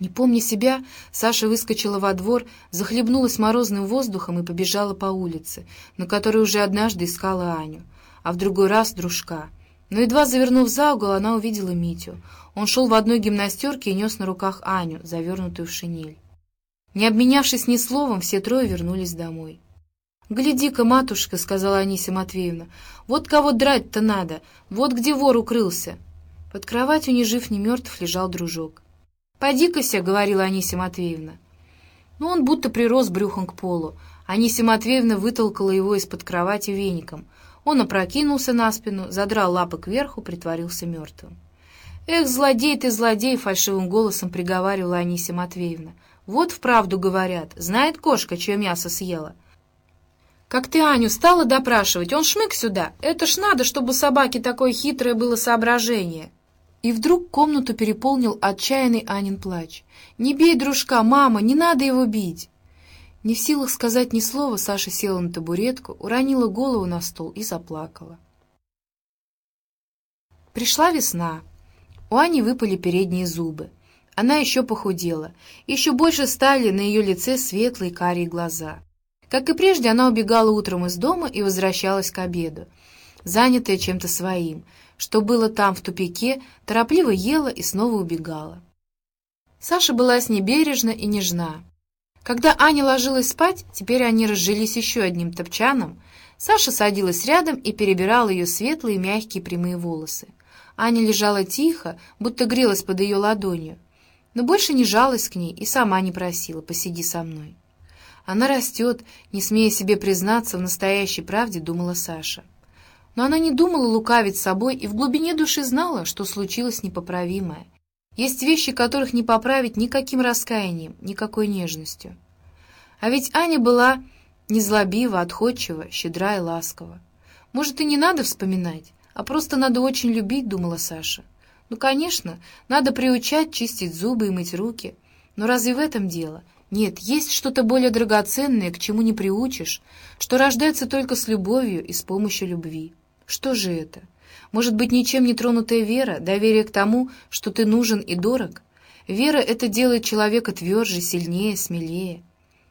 Не помня себя, Саша выскочила во двор, захлебнулась морозным воздухом и побежала по улице, на которой уже однажды искала Аню, а в другой раз дружка. Но едва завернув за угол, она увидела Митю. Он шел в одной гимнастерке и нес на руках Аню, завернутую в шинель. Не обменявшись ни словом, все трое вернулись домой. «Гляди-ка, матушка», — сказала Анисия Матвеевна, — «вот кого драть-то надо, вот где вор укрылся». Под кроватью, ни жив, ни мертв, лежал дружок. «Поди-кася», — говорила Анисия Матвеевна. Но он будто прирос брюхом к полу. Анисия Матвеевна вытолкала его из-под кровати веником. Он опрокинулся на спину, задрал лапы кверху, притворился мертвым. «Эх, злодей ты, злодей!» — фальшивым голосом приговаривала Анисия Матвеевна. «Вот вправду говорят, знает кошка, чье мясо съела». «Как ты Аню стала допрашивать? Он шмык сюда. Это ж надо, чтобы у собаки такое хитрое было соображение». И вдруг комнату переполнил отчаянный Анин плач. «Не бей дружка, мама, не надо его бить!» Не в силах сказать ни слова, Саша села на табуретку, уронила голову на стол и заплакала. Пришла весна. У Ани выпали передние зубы. Она еще похудела. Еще больше стали на ее лице светлые карие глаза. Как и прежде, она убегала утром из дома и возвращалась к обеду, занятая чем-то своим — что было там, в тупике, торопливо ела и снова убегала. Саша была с ней бережна и нежна. Когда Аня ложилась спать, теперь они разжились еще одним топчаном, Саша садилась рядом и перебирала ее светлые, мягкие, прямые волосы. Аня лежала тихо, будто грелась под ее ладонью, но больше не жалась к ней и сама не просила «посиди со мной». Она растет, не смея себе признаться в настоящей правде, думала Саша. Но она не думала лукавить собой и в глубине души знала, что случилось непоправимое. Есть вещи, которых не поправить никаким раскаянием, никакой нежностью. А ведь Аня была незлобива, отходчива, щедра и ласкова. Может, и не надо вспоминать, а просто надо очень любить, думала Саша. Ну, конечно, надо приучать чистить зубы и мыть руки. Но разве в этом дело? Нет, есть что-то более драгоценное, к чему не приучишь, что рождается только с любовью и с помощью любви. Что же это? Может быть, ничем не тронутая вера, доверие к тому, что ты нужен и дорог? Вера — это делает человека тверже, сильнее, смелее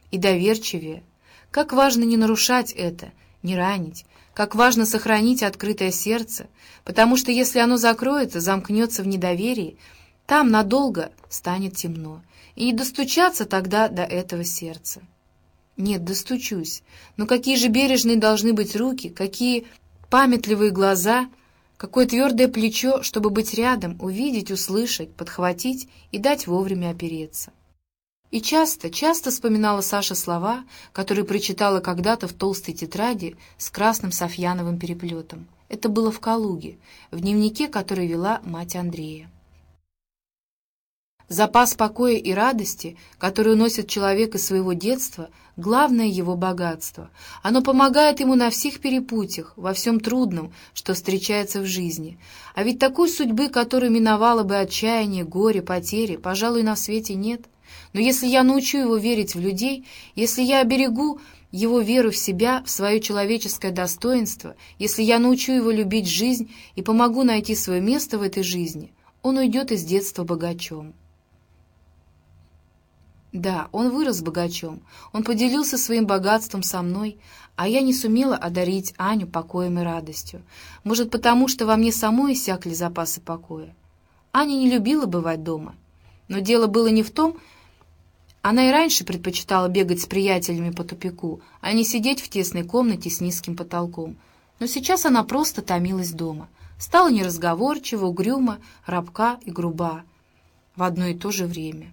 и доверчивее. Как важно не нарушать это, не ранить, как важно сохранить открытое сердце, потому что если оно закроется, замкнется в недоверии, там надолго станет темно, и не достучаться тогда до этого сердца. Нет, достучусь, но какие же бережные должны быть руки, какие памятливые глаза, какое твердое плечо, чтобы быть рядом, увидеть, услышать, подхватить и дать вовремя опереться. И часто, часто вспоминала Саша слова, которые прочитала когда-то в толстой тетради с красным софьяновым переплетом. Это было в Калуге, в дневнике, который вела мать Андрея. Запас покоя и радости, который уносит человек из своего детства, главное его богатство. Оно помогает ему на всех перепутьях, во всем трудном, что встречается в жизни. А ведь такой судьбы, которая миновала бы отчаяние, горе, потери, пожалуй, на свете нет. Но если я научу его верить в людей, если я оберегу его веру в себя, в свое человеческое достоинство, если я научу его любить жизнь и помогу найти свое место в этой жизни, он уйдет из детства богачом. Да, он вырос богачом, он поделился своим богатством со мной, а я не сумела одарить Аню покоем и радостью. Может, потому что во мне самой иссякли запасы покоя. Аня не любила бывать дома. Но дело было не в том, она и раньше предпочитала бегать с приятелями по тупику, а не сидеть в тесной комнате с низким потолком. Но сейчас она просто томилась дома. Стала неразговорчива, угрюма, рабка и груба в одно и то же время.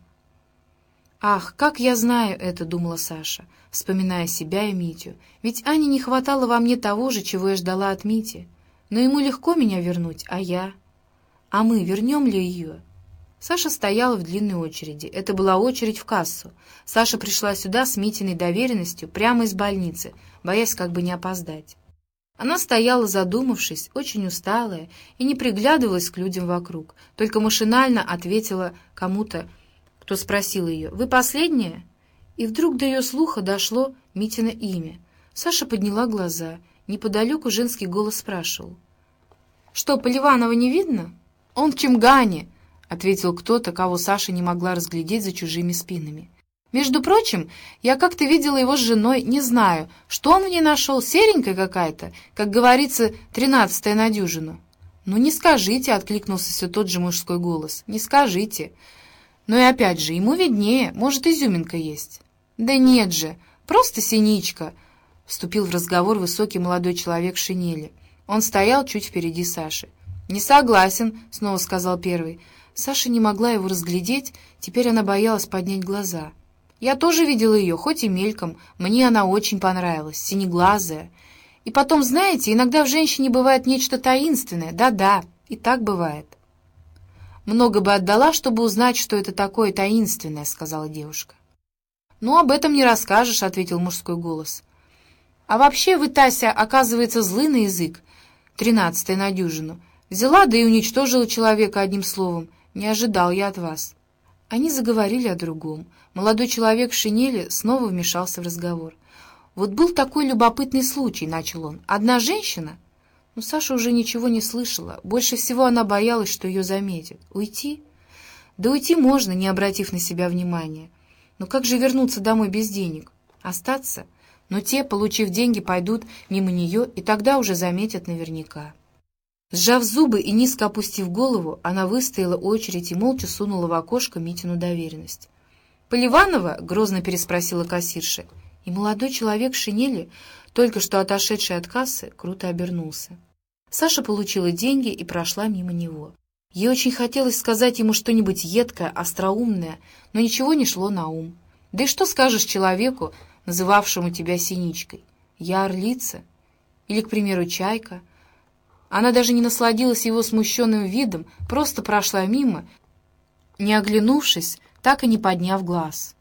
«Ах, как я знаю это!» — думала Саша, вспоминая себя и Митю. «Ведь Ане не хватало во мне того же, чего я ждала от Мити. Но ему легко меня вернуть, а я? А мы вернем ли ее?» Саша стояла в длинной очереди. Это была очередь в кассу. Саша пришла сюда с Митиной доверенностью прямо из больницы, боясь как бы не опоздать. Она стояла, задумавшись, очень усталая, и не приглядывалась к людям вокруг, только машинально ответила кому-то, кто спросил ее, «Вы последняя?» И вдруг до ее слуха дошло Митина имя. Саша подняла глаза. Неподалеку женский голос спрашивал. «Что, Поливанова не видно?» «Он в Чемгане!» — ответил кто-то, кого Саша не могла разглядеть за чужими спинами. «Между прочим, я как-то видела его с женой, не знаю, что он в ней нашел, серенькая какая-то, как говорится, тринадцатая на дюжину». «Ну не скажите», — откликнулся все тот же мужской голос, — «не скажите». «Ну и опять же, ему виднее, может, изюминка есть». «Да нет же, просто синичка», — вступил в разговор высокий молодой человек в шинели. Он стоял чуть впереди Саши. «Не согласен», — снова сказал первый. Саша не могла его разглядеть, теперь она боялась поднять глаза. «Я тоже видела ее, хоть и мельком. Мне она очень понравилась, синеглазая. И потом, знаете, иногда в женщине бывает нечто таинственное. Да-да, и так бывает». «Много бы отдала, чтобы узнать, что это такое таинственное», — сказала девушка. «Ну, об этом не расскажешь», — ответил мужской голос. «А вообще вы, Тася, оказывается, злый на язык, тринадцатая на дюжину. Взяла, да и уничтожила человека одним словом. Не ожидал я от вас». Они заговорили о другом. Молодой человек в шинели снова вмешался в разговор. «Вот был такой любопытный случай», — начал он. «Одна женщина...» Но Саша уже ничего не слышала. Больше всего она боялась, что ее заметят. Уйти? Да уйти можно, не обратив на себя внимания. Но как же вернуться домой без денег? Остаться? Но те, получив деньги, пойдут мимо нее, и тогда уже заметят наверняка. Сжав зубы и низко опустив голову, она выстояла очередь и молча сунула в окошко Митину доверенность. «Поливанова?» — грозно переспросила кассирша. И молодой человек в шинели, только что отошедший от кассы, круто обернулся. Саша получила деньги и прошла мимо него. Ей очень хотелось сказать ему что-нибудь едкое, остроумное, но ничего не шло на ум. Да и что скажешь человеку, называвшему тебя синичкой? Я орлица? Или, к примеру, чайка? Она даже не насладилась его смущенным видом, просто прошла мимо, не оглянувшись, так и не подняв глаз.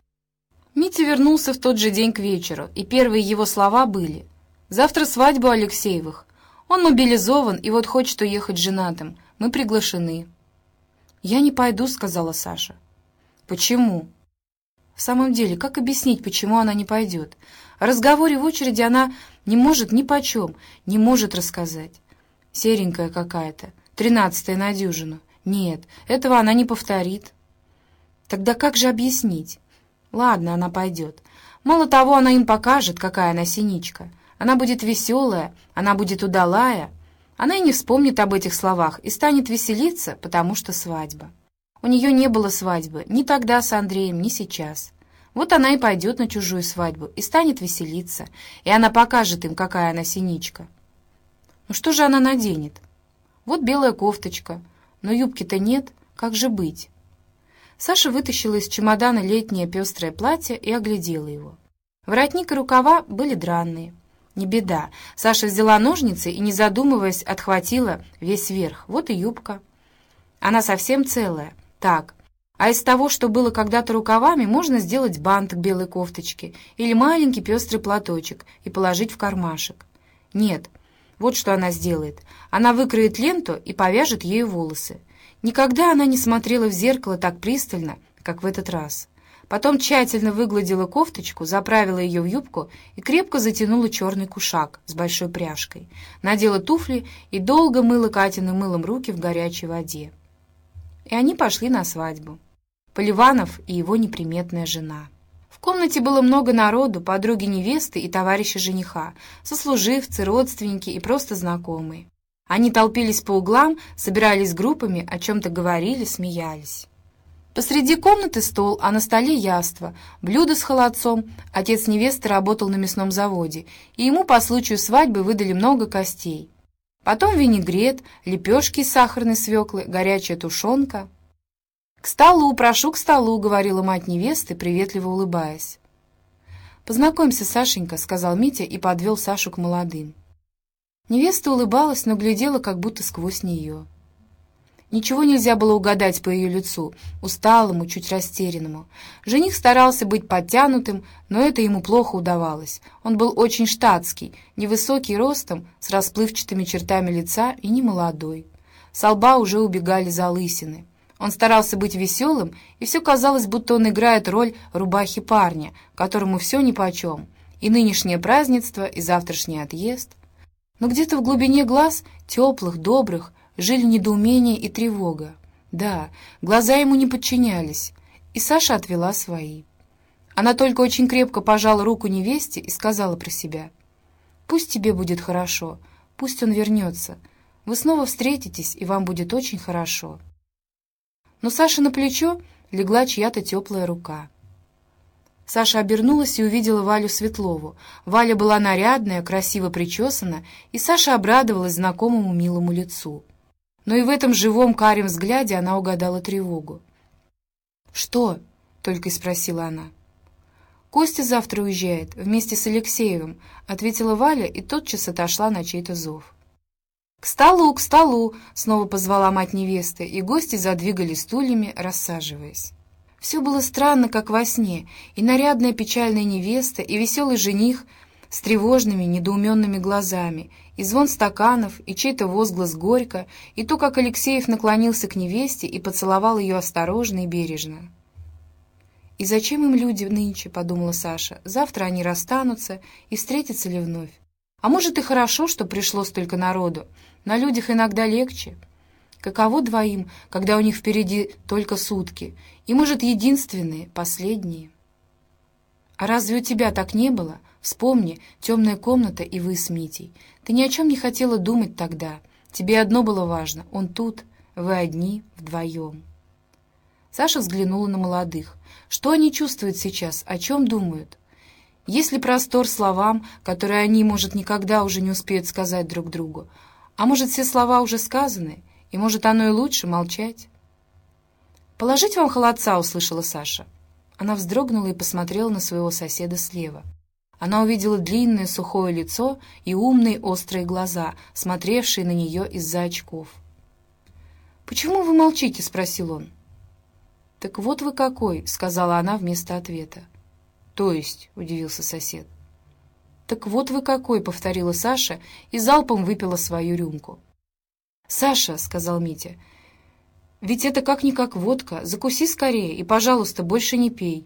Митя вернулся в тот же день к вечеру, и первые его слова были «Завтра свадьба Алексеевых. Он мобилизован и вот хочет уехать женатым. Мы приглашены». «Я не пойду», — сказала Саша. «Почему?» В самом деле, как объяснить, почему она не пойдет? О разговоре в очереди она не может ни почем, не может рассказать. Серенькая какая-то, тринадцатая на дюжину. Нет, этого она не повторит. Тогда как же объяснить? Ладно, она пойдет. Мало того, она им покажет, какая она синичка. Она будет веселая, она будет удалая. Она и не вспомнит об этих словах и станет веселиться, потому что свадьба. У нее не было свадьбы ни тогда с Андреем, ни сейчас. Вот она и пойдет на чужую свадьбу и станет веселиться, и она покажет им, какая она синичка. Ну что же она наденет? Вот белая кофточка, но юбки-то нет, как же быть? Саша вытащила из чемодана летнее пестрое платье и оглядела его. Воротник и рукава были дранные. Не беда. Саша взяла ножницы и, не задумываясь, отхватила весь верх. Вот и юбка. Она совсем целая. Так, а из того, что было когда-то рукавами, можно сделать бант к белой кофточке или маленький пестрый платочек и положить в кармашек. Нет, вот что она сделает. Она выкроет ленту и повяжет ею волосы. Никогда она не смотрела в зеркало так пристально, как в этот раз. Потом тщательно выгладила кофточку, заправила ее в юбку и крепко затянула черный кушак с большой пряжкой. Надела туфли и долго мыла Катиным мылом руки в горячей воде. И они пошли на свадьбу. Поливанов и его неприметная жена. В комнате было много народу, подруги невесты и товарищи жениха, сослуживцы, родственники и просто знакомые. Они толпились по углам, собирались группами, о чем-то говорили, смеялись. Посреди комнаты стол, а на столе яство, блюдо с холодцом. Отец невесты работал на мясном заводе, и ему по случаю свадьбы выдали много костей. Потом винегрет, лепешки из сахарной свеклы, горячая тушенка. «К столу, прошу к столу», — говорила мать невесты, приветливо улыбаясь. «Познакомься, Сашенька», — сказал Митя и подвел Сашу к молодым. Невеста улыбалась, но глядела как будто сквозь нее. Ничего нельзя было угадать по ее лицу, усталому, чуть растерянному. Жених старался быть подтянутым, но это ему плохо удавалось. Он был очень штатский, невысокий ростом, с расплывчатыми чертами лица и не молодой. С лба уже убегали залысины. Он старался быть веселым, и все казалось, будто он играет роль рубахи парня, которому все нипочем. И нынешнее празднество, и завтрашний отъезд — но где-то в глубине глаз, теплых, добрых, жили недоумение и тревога. Да, глаза ему не подчинялись, и Саша отвела свои. Она только очень крепко пожала руку невесте и сказала про себя. «Пусть тебе будет хорошо, пусть он вернется. Вы снова встретитесь, и вам будет очень хорошо». Но Саше на плечо легла чья-то теплая рука. Саша обернулась и увидела Валю Светлову. Валя была нарядная, красиво причесана, и Саша обрадовалась знакомому милому лицу. Но и в этом живом карем взгляде она угадала тревогу. «Что?» — только и спросила она. «Костя завтра уезжает, вместе с Алексеевым», — ответила Валя и тотчас отошла на чей-то зов. «К столу, к столу!» — снова позвала мать невесты, и гости задвигали стульями, рассаживаясь. Все было странно, как во сне, и нарядная печальная невеста, и веселый жених с тревожными, недоуменными глазами, и звон стаканов, и чей-то возглас горько, и то, как Алексеев наклонился к невесте и поцеловал ее осторожно и бережно. «И зачем им люди нынче?» — подумала Саша. «Завтра они расстанутся, и встретятся ли вновь? А может, и хорошо, что пришло столько народу. На людях иногда легче. Каково двоим, когда у них впереди только сутки, и, может, единственные, последние?» «А разве у тебя так не было? Вспомни, темная комната и вы с Митей. Ты ни о чем не хотела думать тогда. Тебе одно было важно — он тут, вы одни, вдвоем». Саша взглянула на молодых. Что они чувствуют сейчас, о чем думают? Есть ли простор словам, которые они, может, никогда уже не успеют сказать друг другу? А может, все слова уже сказаны, и, может, оно и лучше молчать? «Положить вам холодца», — услышала Саша. Она вздрогнула и посмотрела на своего соседа слева. Она увидела длинное сухое лицо и умные острые глаза, смотревшие на нее из-за очков. «Почему вы молчите?» — спросил он. «Так вот вы какой», — сказала она вместо ответа. «То есть?» — удивился сосед. «Так вот вы какой», — повторила Саша и залпом выпила свою рюмку. «Саша», — сказал Митя, — «ведь это как-никак водка. Закуси скорее и, пожалуйста, больше не пей».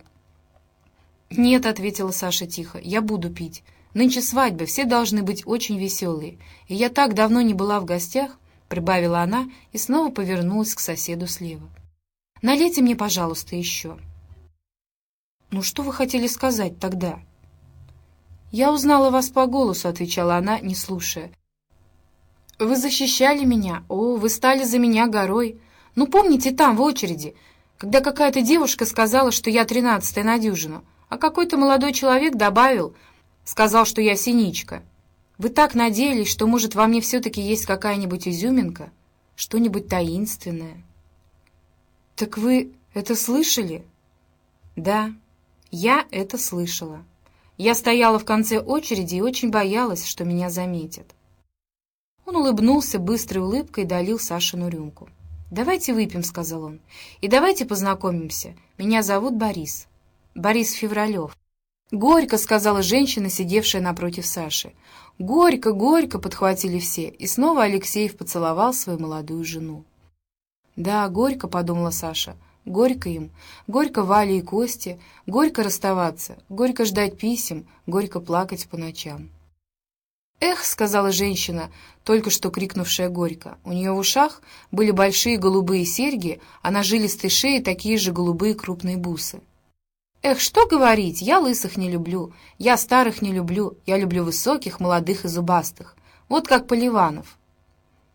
«Нет», — ответила Саша тихо, — «я буду пить. Нынче свадьба, все должны быть очень веселые. И я так давно не была в гостях», — прибавила она и снова повернулась к соседу слева. Налейте мне, пожалуйста, еще». «Ну что вы хотели сказать тогда?» «Я узнала вас по голосу», — отвечала она, не слушая. «Вы защищали меня. О, вы стали за меня горой. Ну, помните там, в очереди, когда какая-то девушка сказала, что я тринадцатая на дюжину, а какой-то молодой человек добавил, сказал, что я синичка. Вы так надеялись, что, может, во мне все-таки есть какая-нибудь изюминка, что-нибудь таинственное». «Так вы это слышали?» «Да, я это слышала. Я стояла в конце очереди и очень боялась, что меня заметят». Он улыбнулся быстрой улыбкой и долил Сашину рюмку. «Давайте выпьем», — сказал он. «И давайте познакомимся. Меня зовут Борис. Борис Февралев». «Горько», — сказала женщина, сидевшая напротив Саши. «Горько, горько», — подхватили все, и снова Алексеев поцеловал свою молодую жену. «Да, горько», — подумала Саша. «Горько им. Горько Вале и Косте. Горько расставаться. Горько ждать писем. Горько плакать по ночам». «Эх», — сказала женщина, только что крикнувшая горько. У нее в ушах были большие голубые серьги, а на жилистой шее такие же голубые крупные бусы. «Эх, что говорить, я лысых не люблю, я старых не люблю, я люблю высоких, молодых и зубастых. Вот как Поливанов.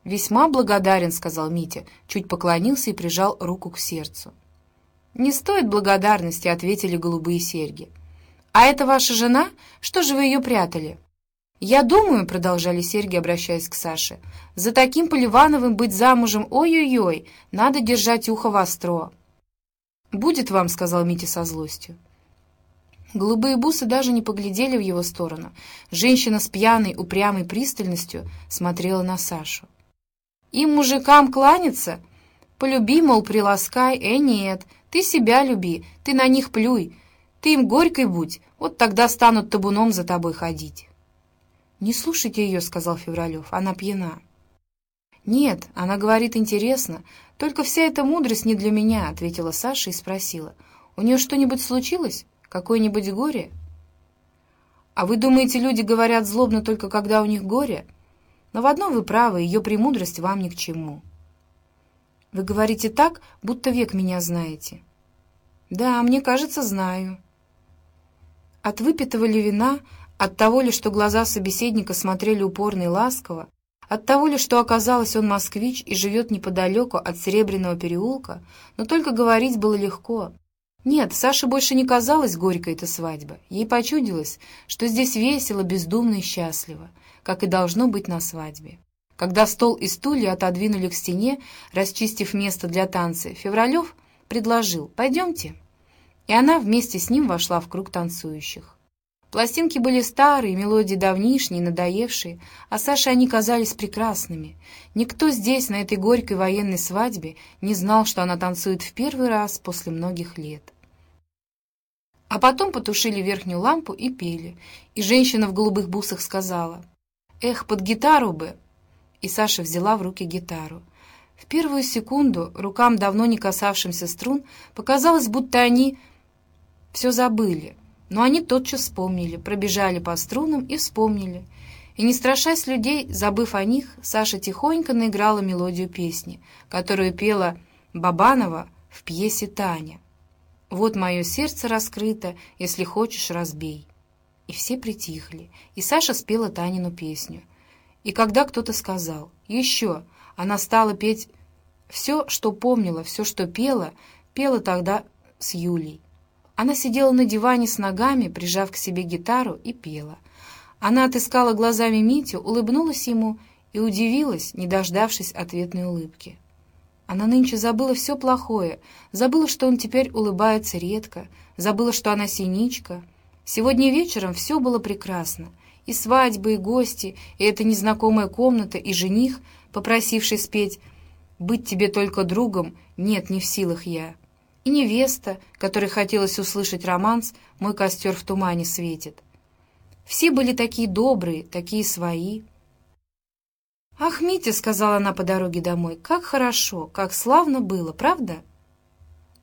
«Весьма благодарен», — сказал Митя, чуть поклонился и прижал руку к сердцу. «Не стоит благодарности», — ответили голубые серьги. «А это ваша жена? Что же вы ее прятали?» «Я думаю», — продолжали серьги, обращаясь к Саше, «за таким Поливановым быть замужем, ой-ой-ой, надо держать ухо востро». «Будет вам», — сказал Митя со злостью. Голубые бусы даже не поглядели в его сторону. Женщина с пьяной, упрямой пристальностью смотрела на Сашу. Им, мужикам, кланяться? Полюби, мол, приласкай. Э, нет, ты себя люби, ты на них плюй. Ты им горькой будь, вот тогда станут табуном за тобой ходить. «Не слушайте ее», — сказал Февралев, — «она пьяна». «Нет, она говорит интересно, только вся эта мудрость не для меня», — ответила Саша и спросила. «У нее что-нибудь случилось? Какое-нибудь горе?» «А вы думаете, люди говорят злобно только когда у них горе?» Но в одном вы правы, ее премудрость вам ни к чему. Вы говорите так, будто век меня знаете. Да, мне кажется, знаю. От выпитого ли вина, от того ли, что глаза собеседника смотрели упорно и ласково, от того ли, что оказалось он москвич и живет неподалеку от Серебряного переулка, но только говорить было легко. Нет, Саше больше не казалась горькой эта свадьба. Ей почудилось, что здесь весело, бездумно и счастливо, как и должно быть на свадьбе. Когда стол и стулья отодвинули к стене, расчистив место для танца, Февралев предложил «Пойдемте». И она вместе с ним вошла в круг танцующих. Пластинки были старые, мелодии давнишние, надоевшие, а Саше они казались прекрасными. Никто здесь, на этой горькой военной свадьбе, не знал, что она танцует в первый раз после многих лет. А потом потушили верхнюю лампу и пели, и женщина в голубых бусах сказала «Эх, под гитару бы!» и Саша взяла в руки гитару. В первую секунду рукам, давно не касавшимся струн, показалось, будто они все забыли. Но они тотчас вспомнили, пробежали по струнам и вспомнили. И не страшась людей, забыв о них, Саша тихонько наиграла мелодию песни, которую пела Бабанова в пьесе «Таня». «Вот мое сердце раскрыто, если хочешь, разбей». И все притихли, и Саша спела Танину песню. И когда кто-то сказал «Еще», она стала петь все, что помнила, все, что пела, пела тогда с Юлей. Она сидела на диване с ногами, прижав к себе гитару, и пела. Она отыскала глазами Митю, улыбнулась ему и удивилась, не дождавшись ответной улыбки. Она нынче забыла все плохое, забыла, что он теперь улыбается редко, забыла, что она синичка. Сегодня вечером все было прекрасно — и свадьбы, и гости, и эта незнакомая комната, и жених, попросивший спеть «Быть тебе только другом, нет, не в силах я». И невеста, которой хотелось услышать романс «Мой костер в тумане светит». Все были такие добрые, такие свои. «Ах, Митя», — сказала она по дороге домой, — «как хорошо, как славно было, правда?»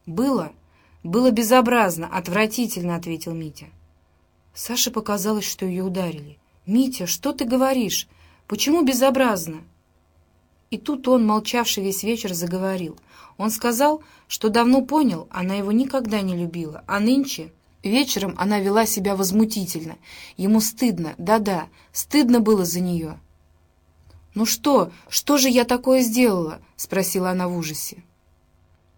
«Было. Было безобразно, отвратительно», — ответил Митя. Саше показалось, что ее ударили. «Митя, что ты говоришь? Почему безобразно?» И тут он, молчавший весь вечер, заговорил. Он сказал, что давно понял, она его никогда не любила, а нынче... Вечером она вела себя возмутительно. Ему стыдно, да-да, стыдно было за нее. «Ну что, что же я такое сделала?» — спросила она в ужасе.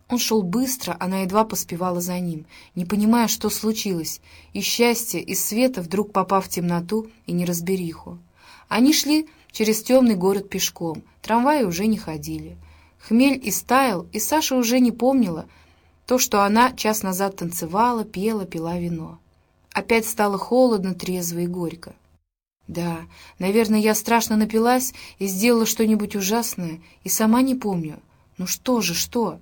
Он шел быстро, она едва поспевала за ним, не понимая, что случилось, и счастье, и света, вдруг попав в темноту и неразбериху. Они шли через темный город пешком, трамваи уже не ходили. Хмель истаял, и Саша уже не помнила то, что она час назад танцевала, пела, пила вино. Опять стало холодно, трезво и горько. Да, наверное, я страшно напилась и сделала что-нибудь ужасное, и сама не помню. Ну что же, что?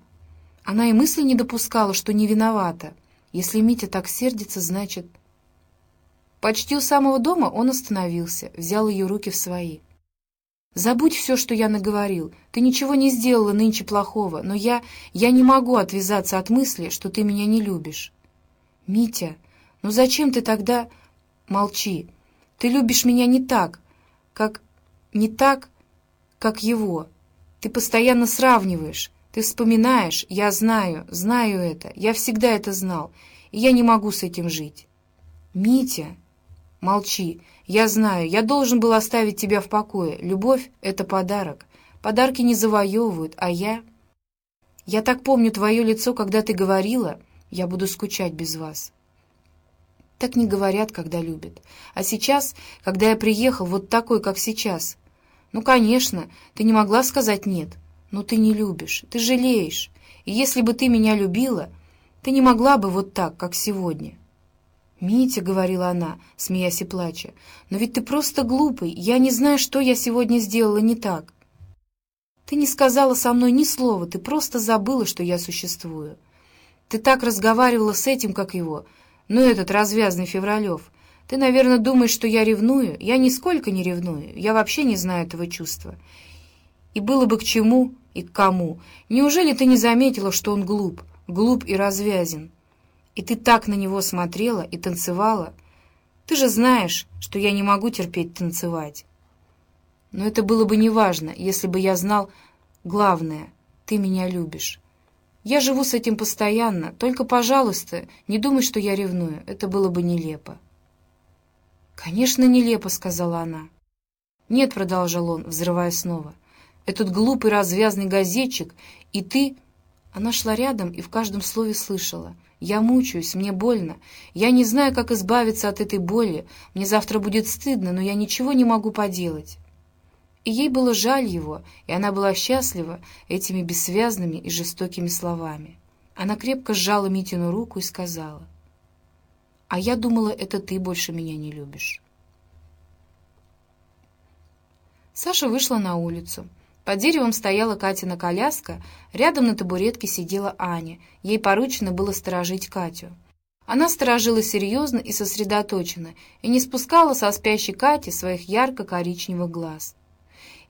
Она и мысли не допускала, что не виновата. Если Митя так сердится, значит... Почти у самого дома он остановился, взял ее руки в свои. «Забудь все, что я наговорил. Ты ничего не сделала нынче плохого, но я... я не могу отвязаться от мысли, что ты меня не любишь». «Митя, ну зачем ты тогда...» «Молчи. Ты любишь меня не так, как... не так, как его. Ты постоянно сравниваешь. Ты вспоминаешь, я знаю, знаю это, я всегда это знал, и я не могу с этим жить. Митя, молчи, я знаю, я должен был оставить тебя в покое. Любовь — это подарок. Подарки не завоевывают, а я... Я так помню твое лицо, когда ты говорила, я буду скучать без вас. Так не говорят, когда любят. А сейчас, когда я приехал, вот такой, как сейчас... Ну, конечно, ты не могла сказать «нет». Но ты не любишь, ты жалеешь. И если бы ты меня любила, ты не могла бы вот так, как сегодня. «Митя», — говорила она, смеясь и плача, — «но ведь ты просто глупый, я не знаю, что я сегодня сделала не так». «Ты не сказала со мной ни слова, ты просто забыла, что я существую. Ты так разговаривала с этим, как его, ну этот развязный Февралев. Ты, наверное, думаешь, что я ревную. Я нисколько не ревную, я вообще не знаю этого чувства. И было бы к чему и к кому. Неужели ты не заметила, что он глуп, глуп и развязен? И ты так на него смотрела и танцевала. Ты же знаешь, что я не могу терпеть танцевать. Но это было бы неважно, если бы я знал главное. ты меня любишь. Я живу с этим постоянно, только, пожалуйста, не думай, что я ревную, это было бы нелепо». «Конечно, нелепо», — сказала она. «Нет», — продолжал он, взрывая снова, — «этот глупый развязный газетчик, и ты...» Она шла рядом и в каждом слове слышала. «Я мучаюсь, мне больно. Я не знаю, как избавиться от этой боли. Мне завтра будет стыдно, но я ничего не могу поделать». И ей было жаль его, и она была счастлива этими бессвязными и жестокими словами. Она крепко сжала Митину руку и сказала, «А я думала, это ты больше меня не любишь». Саша вышла на улицу. Под деревом стояла Катина коляска, рядом на табуретке сидела Аня. Ей поручено было сторожить Катю. Она сторожила серьезно и сосредоточенно и не спускала со спящей Кати своих ярко-коричневых глаз.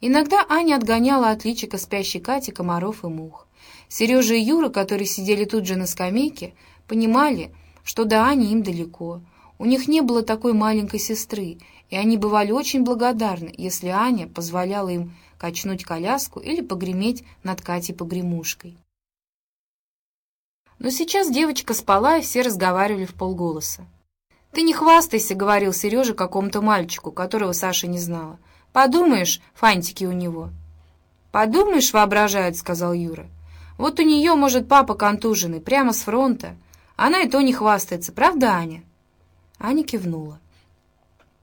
Иногда Аня отгоняла от личика спящей Кати комаров и мух. Сережа и Юра, которые сидели тут же на скамейке, понимали, что до Ани им далеко. У них не было такой маленькой сестры, и они бывали очень благодарны, если Аня позволяла им качнуть коляску или погреметь над Катей погремушкой. Но сейчас девочка спала, и все разговаривали в полголоса. «Ты не хвастайся», — говорил Сережа какому-то мальчику, которого Саша не знала. Подумаешь, фантики у него. Подумаешь, воображает, сказал Юра. Вот у нее, может, папа контуженный, прямо с фронта. Она и то не хвастается, правда, Аня? Аня кивнула.